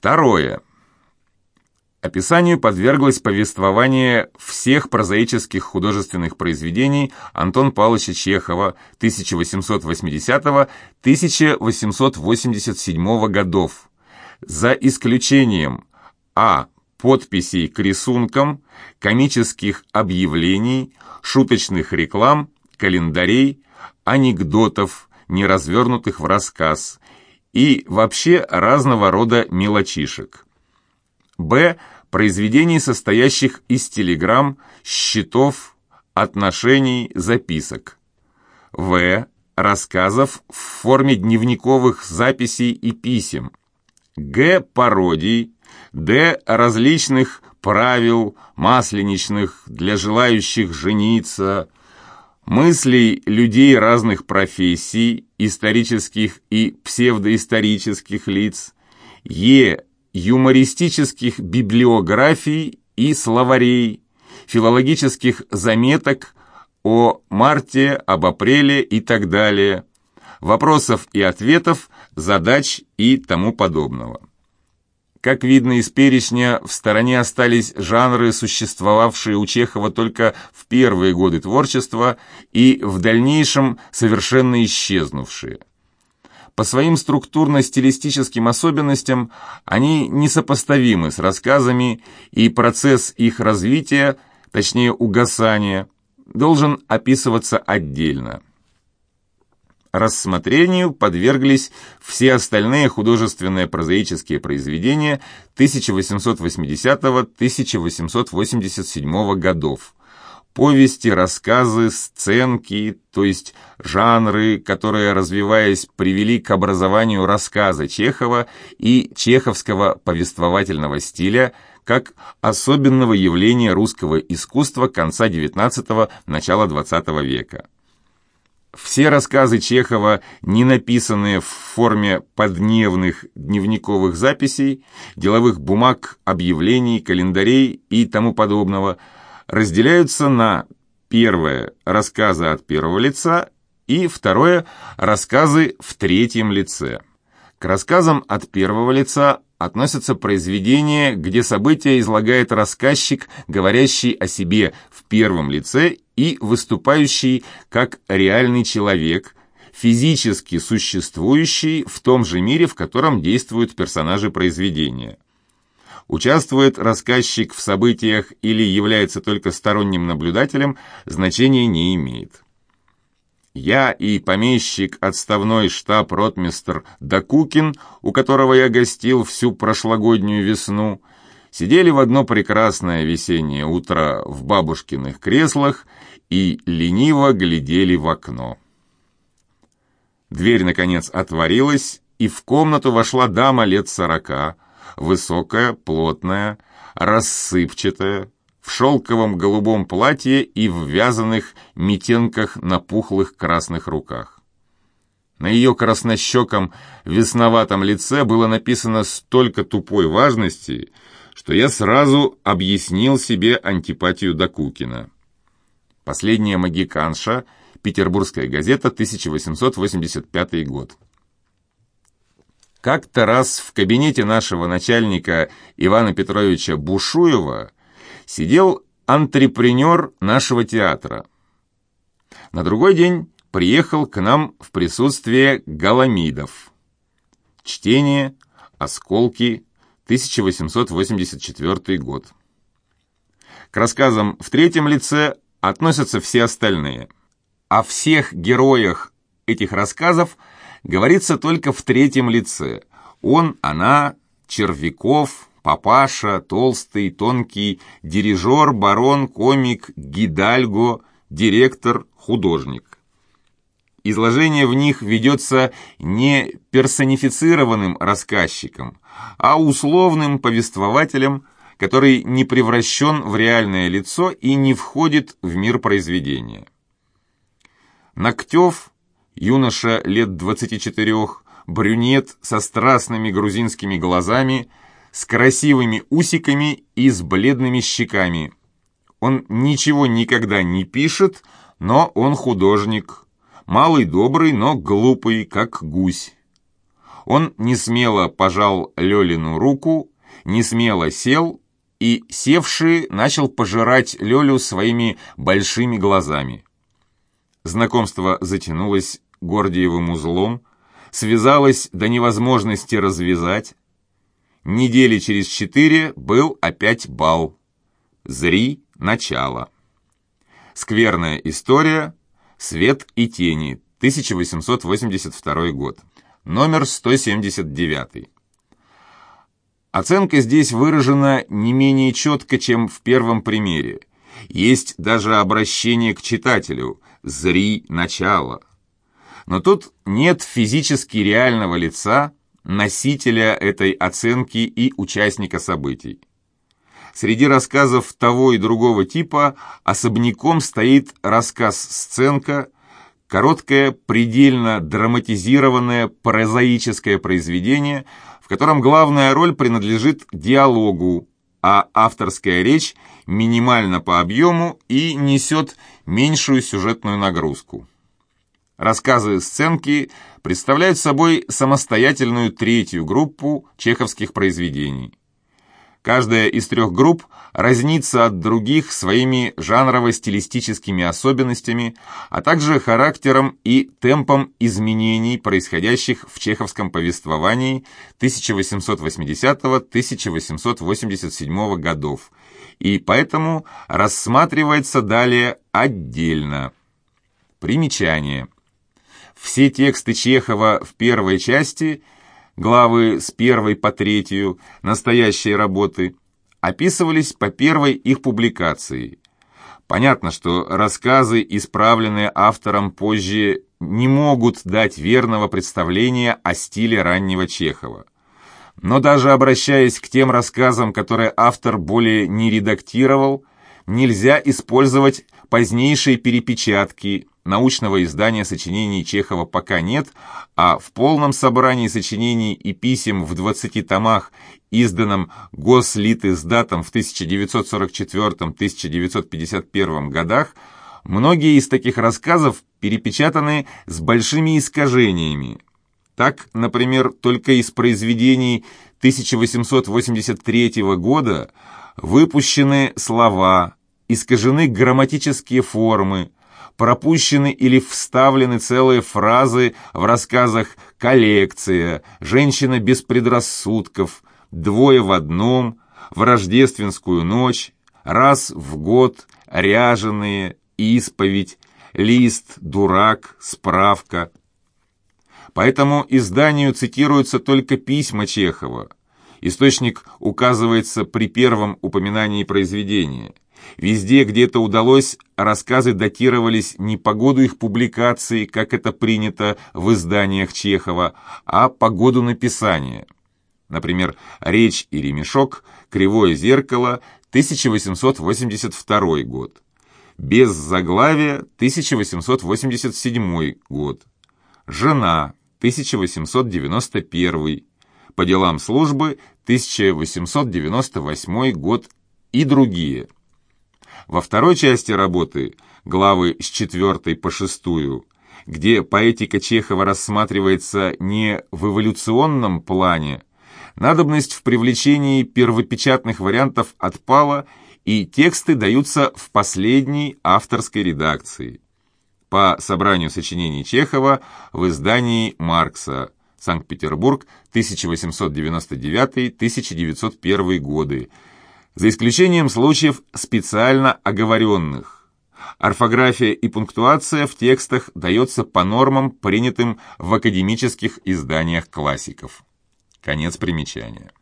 Второе. Описанию подверглось повествование всех прозаических художественных произведений Антон Павловича Чехова 1880-1887 годов, за исключением а. подписей к рисункам, комических объявлений, шуточных реклам, календарей, анекдотов, не развернутых в рассказ, и вообще разного рода мелочишек. Б. Произведений, состоящих из телеграмм, счетов, отношений, записок. В. Рассказов в форме дневниковых записей и писем. Г. Пародий. Д. Различных правил масленичных для желающих жениться, мыслей людей разных профессий, исторических и псевдоисторических лиц. Е юмористических библиографий и словарей, филологических заметок о марте, об апреле и так далее, вопросов и ответов, задач и тому подобного. Как видно из перечня, в стороне остались жанры, существовавшие у Чехова только в первые годы творчества и в дальнейшем совершенно исчезнувшие. По своим структурно-стилистическим особенностям они несопоставимы с рассказами, и процесс их развития, точнее угасания, должен описываться отдельно. Рассмотрению подверглись все остальные художественные прозаические произведения 1880-1887 годов, повести, рассказы, сценки, то есть жанры, которые, развиваясь, привели к образованию рассказа Чехова и чеховского повествовательного стиля как особенного явления русского искусства конца XIX – начала XX века. Все рассказы Чехова, не написанные в форме подневных дневниковых записей, деловых бумаг, объявлений, календарей и тому подобного – разделяются на первое – рассказы от первого лица и второе – рассказы в третьем лице. К рассказам от первого лица относятся произведения, где события излагает рассказчик, говорящий о себе в первом лице и выступающий как реальный человек, физически существующий в том же мире, в котором действуют персонажи произведения. Участвует рассказчик в событиях или является только сторонним наблюдателем, значения не имеет. Я и помещик, отставной штаб-ротмистр Дакукин, у которого я гостил всю прошлогоднюю весну, сидели в одно прекрасное весеннее утро в бабушкиных креслах и лениво глядели в окно. Дверь, наконец, отворилась, и в комнату вошла дама лет сорока, высокая, плотная, рассыпчатая, в шелковом голубом платье и в вязаных метенках на пухлых красных руках. На ее краснощеком весноватом лице было написано столько тупой важности, что я сразу объяснил себе антипатию Докукина. Последняя магиканша, Петербургская газета, 1885 год. Как-то раз в кабинете нашего начальника Ивана Петровича Бушуева сидел антрепренер нашего театра. На другой день приехал к нам в присутствие Галамидов. Чтение «Осколки», 1884 год. К рассказам в третьем лице относятся все остальные. О всех героях этих рассказов – говорится только в третьем лице. Он, она, Червяков, папаша, толстый, тонкий, дирижер, барон, комик, гидальго, директор, художник. Изложение в них ведется не персонифицированным рассказчиком, а условным повествователем, который не превращен в реальное лицо и не входит в мир произведения. Ноктев юноша лет 24, брюнет со страстными грузинскими глазами, с красивыми усиками и с бледными щеками. Он ничего никогда не пишет, но он художник. Малый добрый, но глупый, как гусь. Он не смело пожал Лёлину руку, не смело сел и, севший, начал пожирать Лёлю своими большими глазами. Знакомство затянулось Гордиевым узлом, связалось до невозможности развязать. Недели через четыре был опять бал. Зри начало. Скверная история. Свет и тени. 1882 год. Номер 179. Оценка здесь выражена не менее четко, чем в первом примере. Есть даже обращение к читателю «зри начало». Но тут нет физически реального лица, носителя этой оценки и участника событий. Среди рассказов того и другого типа особняком стоит рассказ-сценка, короткое, предельно драматизированное прозаическое произведение, в котором главная роль принадлежит диалогу, а авторская речь минимальна по объему и несет меньшую сюжетную нагрузку. Рассказы-сценки представляют собой самостоятельную третью группу чеховских произведений. Каждая из трех групп разнится от других своими жанрово-стилистическими особенностями, а также характером и темпом изменений, происходящих в чеховском повествовании 1880-1887 годов, и поэтому рассматривается далее отдельно. Примечание. Все тексты Чехова в первой части – главы с первой по третью, настоящие работы, описывались по первой их публикации. Понятно, что рассказы, исправленные автором позже, не могут дать верного представления о стиле раннего Чехова. Но даже обращаясь к тем рассказам, которые автор более не редактировал, нельзя использовать позднейшие перепечатки, научного издания сочинений Чехова пока нет, а в полном собрании сочинений и писем в 20 томах, изданном Гослитиздатом в 1944-1951 годах, многие из таких рассказов перепечатаны с большими искажениями. Так, например, только из произведений 1883 года выпущены слова, искажены грамматические формы, пропущены или вставлены целые фразы в рассказах «Коллекция», «Женщина без предрассудков», «Двое в одном», «В рождественскую ночь», «Раз в год», «Ряженые», «Исповедь», «Лист», «Дурак», «Справка». Поэтому изданию цитируются только письма Чехова. Источник указывается при первом упоминании произведения – Везде, где это удалось, рассказы датировались не по году их публикации, как это принято в изданиях Чехова, а по году написания. Например, «Речь и ремешок», «Кривое зеркало», 1882 год. «Без заглавия» 1887 год. «Жена» 1891 «По делам службы» 1898 год и другие – во второй части работы, главы с четвертой по шестую, где поэтика Чехова рассматривается не в эволюционном плане, надобность в привлечении первопечатных вариантов отпала, и тексты даются в последней авторской редакции. По собранию сочинений Чехова в издании Маркса Санкт-Петербург, 1899-1901 годы, за исключением случаев специально оговоренных. Орфография и пунктуация в текстах дается по нормам, принятым в академических изданиях классиков. Конец примечания.